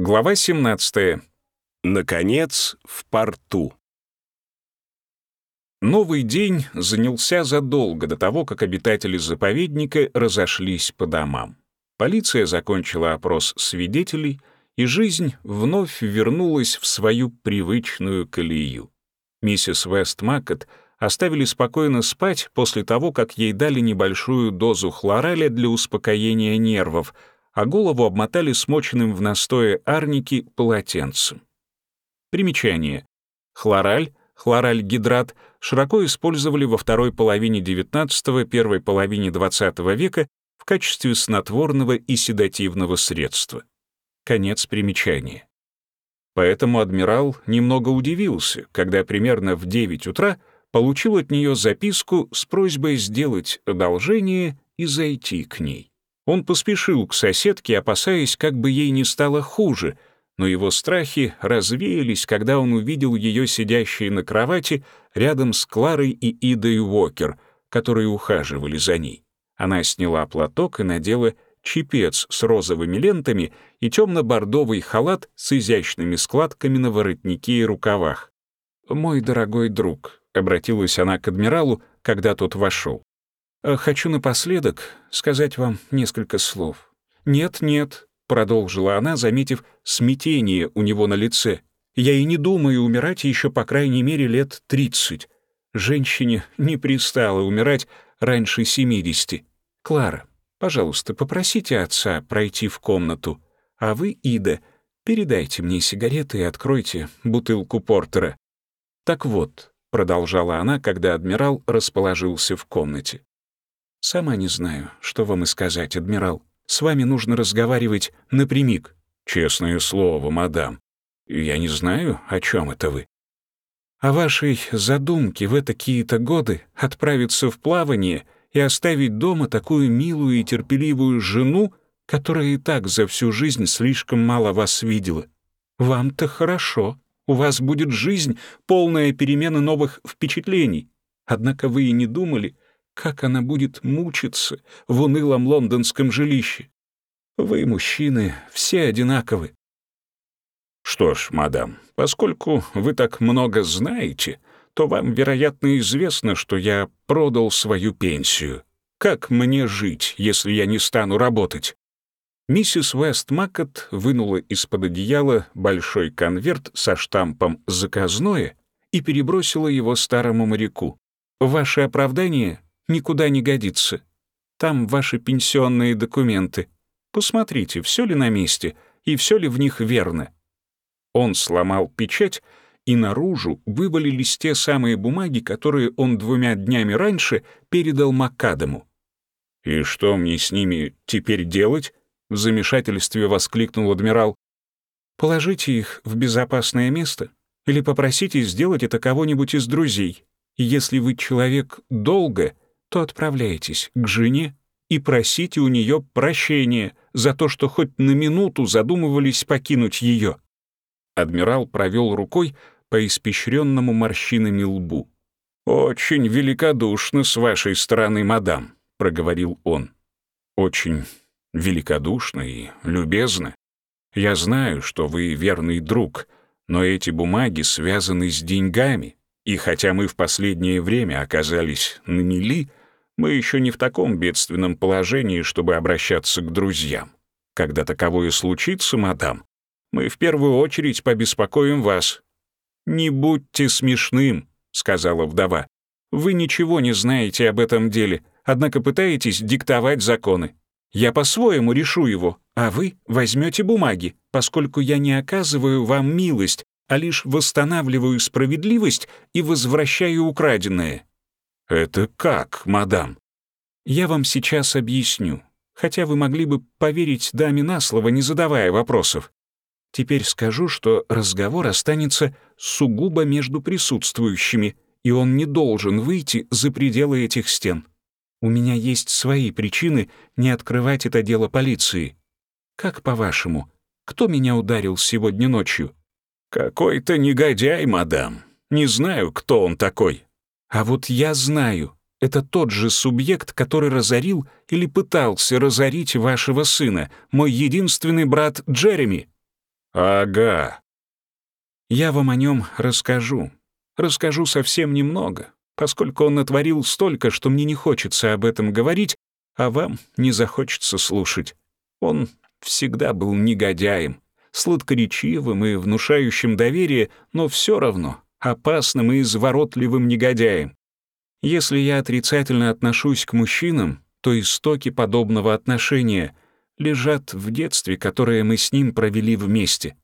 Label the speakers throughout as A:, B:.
A: Глава 17.
B: Наконец, в порту.
A: Новый день занялся задолго до того, как обитатели заповедника разошлись по домам. Полиция закончила опрос свидетелей, и жизнь вновь вернулась в свою привычную колею. Миссис Вест Маккет оставили спокойно спать после того, как ей дали небольшую дозу хлораля для успокоения нервов — а голову обмотали смоченным в настое арники полотенцем. Примечание. Хлораль, хлоральгидрат широко использовали во второй половине XIX – первой половине XX века в качестве снотворного и седативного средства. Конец примечания. Поэтому адмирал немного удивился, когда примерно в 9 утра получил от нее записку с просьбой сделать одолжение и зайти к ней. Он поспешил к соседке, опасаясь, как бы ей не стало хуже, но его страхи развеялись, когда он увидел ее сидящей на кровати рядом с Кларой и Идой Уокер, которые ухаживали за ней. Она сняла платок и надела чепец с розовыми лентами и темно-бордовый халат с изящными складками на воротнике и рукавах. «Мой дорогой друг», — обратилась она к адмиралу, когда тот вошел. Э, «Хочу напоследок сказать вам несколько слов». «Нет, нет», — продолжила она, заметив смятение у него на лице. «Я и не думаю умирать еще по крайней мере лет тридцать. Женщине не пристало умирать раньше семидесяти. Клара, пожалуйста, попросите отца пройти в комнату, а вы, Ида, передайте мне сигареты и откройте бутылку портера». «Так вот», — продолжала она, когда адмирал расположился в комнате. «Сама не знаю, что вам и сказать, адмирал. С вами нужно разговаривать напрямик». «Честное слово, мадам. Я не знаю, о чем это вы». «О вашей задумке в такие-то годы отправиться в плавание и оставить дома такую милую и терпеливую жену, которая и так за всю жизнь слишком мало вас видела. Вам-то хорошо, у вас будет жизнь, полная перемены новых впечатлений. Однако вы и не думали, как она будет мучиться в унылом лондонском жилище. Вы, мужчины, все одинаковы.
B: Что ж, мадам, поскольку вы так много знаете, то вам, вероятно, известно, что я продал свою пенсию. Как мне жить, если я не стану работать?
A: Миссис Вест Маккет вынула из-под одеяла большой конверт со штампом «Заказное» и перебросила его старому моряку. «Ваше оправдание никуда не годится. Там ваши пенсионные документы. Посмотрите, все ли на месте и все ли в них верно». Он сломал печать, и наружу вывалились те самые бумаги, которые он двумя днями раньше передал Макадаму.
B: «И что мне с ними теперь делать?» — в замешательстве воскликнул адмирал.
A: «Положите их в безопасное место или попросите сделать это кого-нибудь из друзей. Если вы человек долго, то отправляйтесь к жене и просите у нее прощения за то, что хоть на минуту задумывались покинуть ее. Адмирал провел рукой по испещренному морщинами лбу.
B: «Очень великодушно с вашей стороны, мадам», — проговорил он.
A: «Очень великодушно и любезно. Я знаю, что вы верный друг, но эти бумаги связаны с деньгами, и хотя мы в последнее время оказались на мели, мы еще не в таком бедственном положении, чтобы обращаться к друзьям. Когда таковое случится, мадам, мы в первую очередь побеспокоим вас». «Не будьте смешным», — сказала вдова. «Вы ничего не знаете об этом деле, однако пытаетесь диктовать законы. Я по-своему решу его, а вы возьмете бумаги, поскольку я не оказываю вам милость, а лишь восстанавливаю справедливость и возвращаю украденное.
B: «Это как, мадам?»
A: «Я вам сейчас объясню, хотя вы могли бы поверить даме на слово, не задавая вопросов. Теперь скажу, что разговор останется сугубо между присутствующими, и он не должен выйти за пределы этих стен. У меня есть свои причины не открывать это дело полиции. Как по-вашему, кто меня ударил сегодня ночью?»
B: «Какой-то негодяй, мадам. Не знаю, кто он такой».
A: А вот я знаю, это тот же субъект, который разорил или пытался разорить вашего сына, мой единственный брат Джереми.
B: Ага.
A: Я вам о нем расскажу. Расскажу совсем немного, поскольку он натворил столько, что мне не хочется об этом говорить, а вам не захочется слушать. Он всегда был негодяем, сладкоречивым и внушающим доверие, но все равно опасным и изворотливым негодяем. Если я отрицательно отношусь к мужчинам, то истоки подобного отношения лежат в детстве, которое мы с ним провели вместе.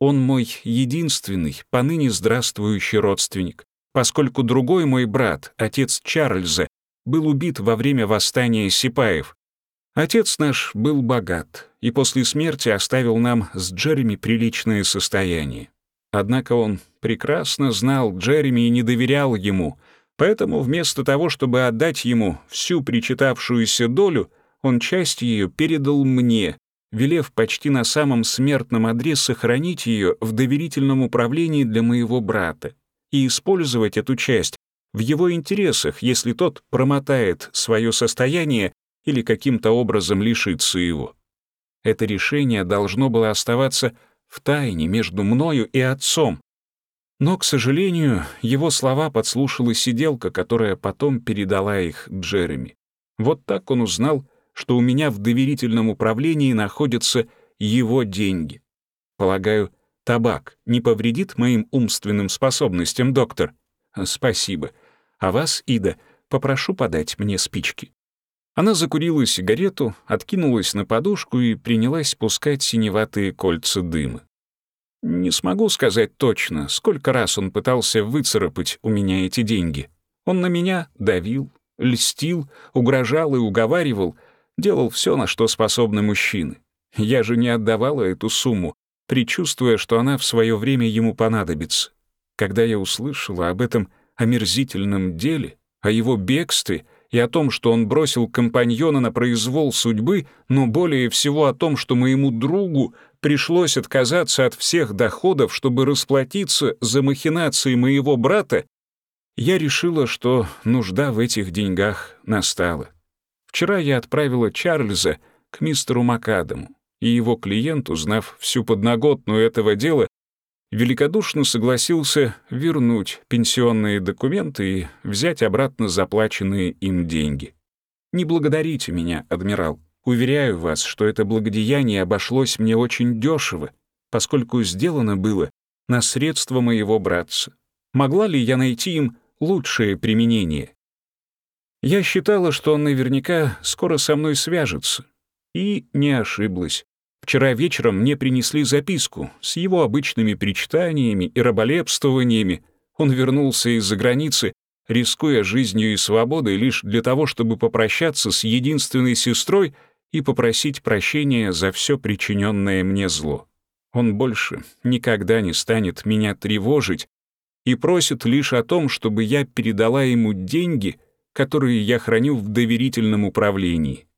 A: Он мой единственный, поныне здравствующий родственник, поскольку другой мой брат, отец Чарльза, был убит во время восстания Сипаев. Отец наш был богат и после смерти оставил нам с Джереми приличное состояние. Однако он прекрасно знал Джереми и не доверял ему — Поэтому вместо того, чтобы отдать ему всю причитавшуюся долю, он часть ее передал мне, велев почти на самом смертном одре сохранить ее в доверительном управлении для моего брата и использовать эту часть в его интересах, если тот промотает свое состояние или каким-то образом лишится его. Это решение должно было оставаться в тайне между мною и отцом, но, к сожалению, его слова подслушала сиделка, которая потом передала их Джереми. Вот так он узнал, что у меня в доверительном управлении находятся его деньги. Полагаю, табак не повредит моим умственным способностям, доктор? Спасибо. А вас, Ида, попрошу подать мне спички. Она закурила сигарету, откинулась на подушку и принялась пускать синеватые кольца дыма. Не смогу сказать точно, сколько раз он пытался выцарапать у меня эти деньги. Он на меня давил, льстил, угрожал и уговаривал, делал все, на что способны мужчины. Я же не отдавала эту сумму, предчувствуя, что она в свое время ему понадобится. Когда я услышала об этом омерзительном деле, о его бегстве и о том, что он бросил компаньона на произвол судьбы, но более всего о том, что моему другу пришлось отказаться от всех доходов, чтобы расплатиться за махинации моего брата, я решила, что нужда в этих деньгах настала. Вчера я отправила Чарльза к мистеру Макадаму, и его клиент, узнав всю подноготную этого дела, великодушно согласился вернуть пенсионные документы и взять обратно заплаченные им деньги. Не благодарите меня, адмирал. Уверяю вас, что это благодеяние обошлось мне очень дешево, поскольку сделано было на средства моего братца. Могла ли я найти им лучшее применение? Я считала, что он наверняка скоро со мной свяжется. И не ошиблась. Вчера вечером мне принесли записку с его обычными причитаниями и раболепствованиями. Он вернулся из-за границы, рискуя жизнью и свободой лишь для того, чтобы попрощаться с единственной сестрой и попросить прощения за все причиненное мне зло. Он больше никогда не станет меня тревожить и просит лишь о том, чтобы я передала ему деньги, которые я храню в доверительном управлении.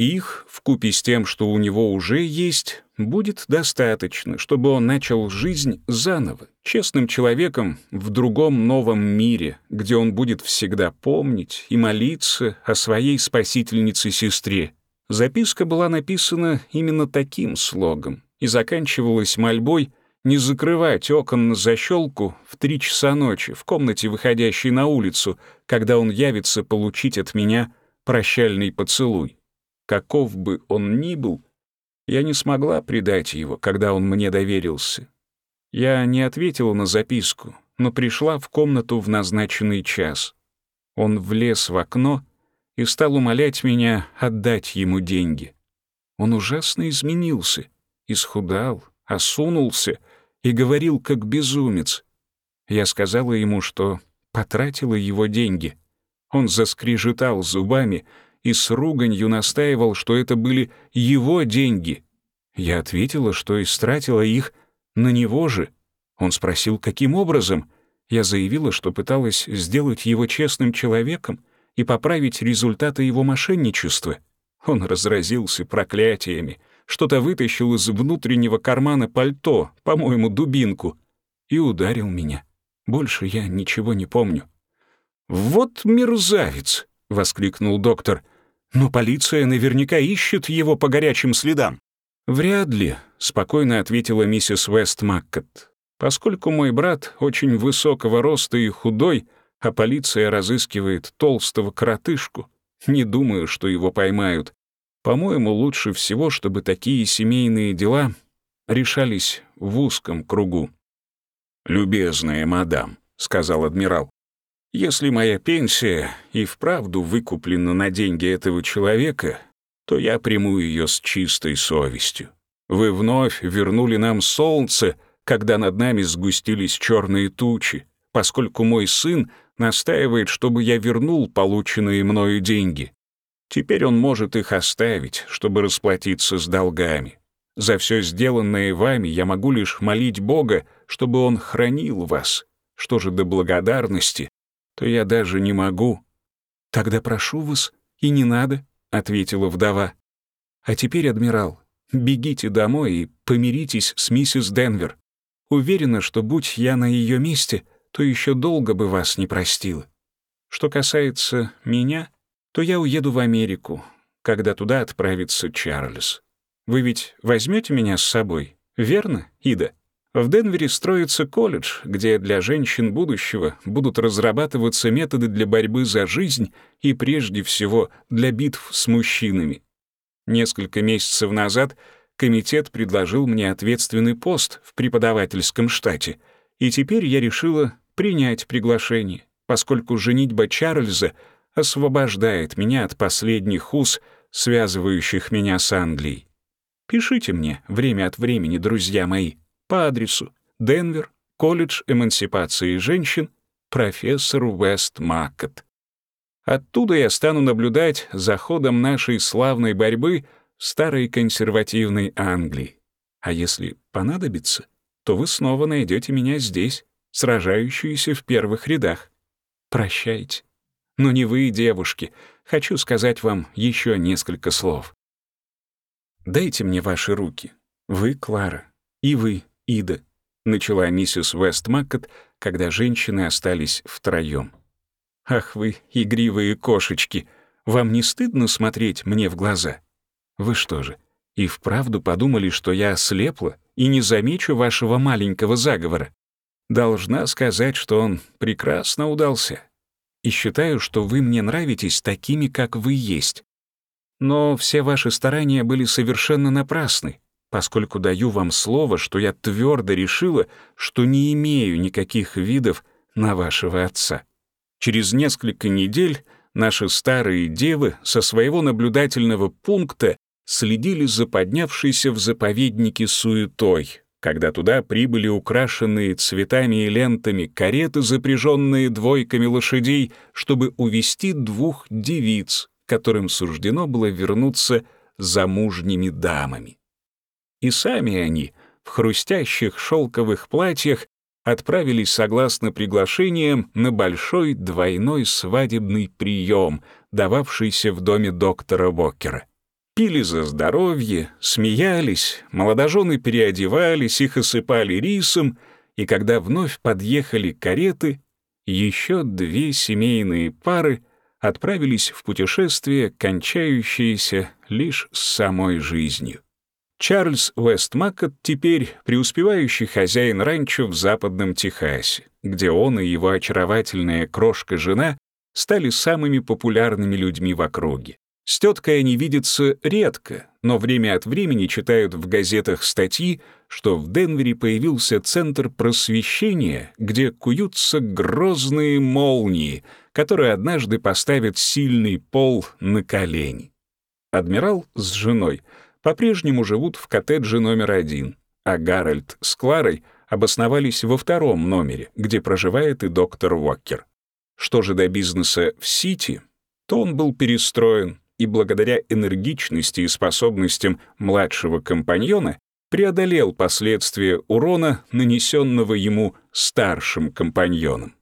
A: Их, вкупе с тем, что у него уже есть, будет достаточно, чтобы он начал жизнь заново, честным человеком в другом новом мире, где он будет всегда помнить и молиться о своей спасительнице-сестре. Записка была написана именно таким слогом и заканчивалась мольбой не закрывать окон на защелку в три часа ночи в комнате, выходящей на улицу, когда он явится получить от меня прощальный поцелуй каков бы он ни был, я не смогла предать его, когда он мне доверился. Я не ответила на записку, но пришла в комнату в назначенный час. Он влез в окно и стал умолять меня отдать ему деньги. Он ужасно изменился, исхудал, осунулся и говорил как безумец. Я сказала ему, что потратила его деньги. Он заскрежетал зубами, и с руганью настаивал, что это были его деньги. Я ответила, что истратила их на него же. Он спросил, каким образом. Я заявила, что пыталась сделать его честным человеком и поправить результаты его мошенничества. Он разразился проклятиями, что-то вытащил из внутреннего кармана пальто, по-моему, дубинку, и ударил меня. Больше я ничего не помню. «Вот мерзавец!» — воскликнул доктор. Но полиция наверняка ищет его по горячим следам. «Вряд ли», — спокойно ответила миссис Вест Маккот. «Поскольку мой брат очень высокого роста и худой, а полиция разыскивает толстого коротышку, не думаю, что его поймают. По-моему, лучше всего, чтобы такие семейные дела решались в узком кругу».
B: «Любезная мадам», — сказал адмирал, «если моя пенсия и вправду выкуплена на деньги этого человека, то я приму ее с чистой совестью. Вы вновь вернули нам солнце, когда над нами сгустились черные тучи, поскольку мой сын настаивает, чтобы я вернул полученные мною деньги. Теперь он может их оставить, чтобы расплатиться с долгами. За все сделанное вами я могу лишь молить Бога, чтобы он хранил вас. Что же до благодарности, то я даже не могу.
A: Тогда прошу вас, и не надо, — ответила вдова. «А теперь, адмирал, бегите домой и помиритесь с миссис Денвер. Уверена, что будь я на ее месте, то еще долго бы вас не простила. Что касается меня, то я уеду в Америку, когда туда отправится Чарльз. Вы ведь возьмете меня с собой, верно, Ида?» В Денвере строится колледж, где для женщин будущего будут разрабатываться методы для борьбы за жизнь и прежде всего для битв с мужчинами. Несколько месяцев назад комитет предложил мне ответственный пост в преподавательском штате, и теперь я решила принять приглашение, поскольку женитьба Чарльза освобождает меня от последних уз, связывающих меня с Англией. Пишите мне время от времени, друзья мои по адресу Денвер, колледж эмансипации женщин, профессор Уэст Маккет. Оттуда я стану наблюдать за ходом нашей славной борьбы в старой консервативной Англии. А если понадобится, то вы снова найдете меня здесь, сражающуюся в первых рядах. Прощайте. Но не вы, девушки. Хочу сказать вам еще несколько слов. Дайте мне ваши руки. Вы, Клара, и вы, Ида», — начала миссис Вестмаккот, когда женщины остались втроём. «Ах вы, игривые кошечки, вам не стыдно смотреть мне в глаза? Вы что же, и вправду подумали, что я ослепла и не замечу вашего маленького заговора? Должна сказать, что он прекрасно удался. И считаю, что вы мне нравитесь такими, как вы есть. Но все ваши старания были совершенно напрасны поскольку даю вам слово, что я твердо решила, что не имею никаких видов на вашего отца. Через несколько недель наши старые девы со своего наблюдательного пункта следили за поднявшейся в заповеднике суетой, когда туда прибыли украшенные цветами и лентами кареты, запряженные двойками лошадей, чтобы увести двух девиц, которым суждено было вернуться замужними дамами и сами они в хрустящих шелковых платьях отправились согласно приглашениям на большой двойной свадебный прием, дававшийся в доме доктора Боккера. Пили за здоровье, смеялись, молодожены переодевались, их осыпали рисом, и когда вновь подъехали кареты, еще две семейные пары отправились в путешествие, кончающееся лишь с самой жизнью. Чарльз Уэстмаккот теперь преуспевающий хозяин ранчо в западном Техасе, где он и его очаровательная крошка-жена стали самыми популярными людьми в округе. С теткой они видятся редко, но время от времени читают в газетах статьи, что в Денвере появился центр просвещения, где куются грозные молнии, которые однажды поставят сильный пол на колени. Адмирал с женой — по-прежнему живут в коттедже номер один, а Гарольд с Кларой обосновались во втором номере, где проживает и доктор Уоккер. Что же до бизнеса в Сити, то он был перестроен, и благодаря энергичности и способностям младшего компаньона преодолел последствия урона, нанесенного ему старшим компаньоном.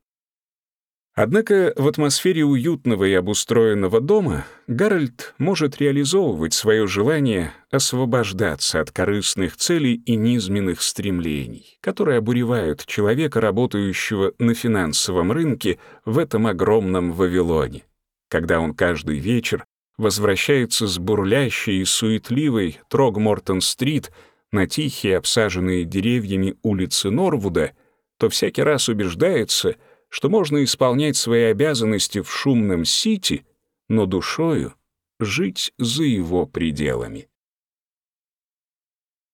A: Однако в атмосфере уютного и обустроенного дома Гарольд может реализовывать свое желание освобождаться от корыстных целей и низменных стремлений, которые обуревают человека, работающего на финансовом рынке в этом огромном Вавилоне, когда он каждый вечер возвращается с бурлящей и суетливой Трогмортон-стрит на тихие, обсаженные деревьями улицы Норвуда, то всякий раз убеждается, что можно исполнять свои обязанности в шумном Сити, но душою жить за его пределами.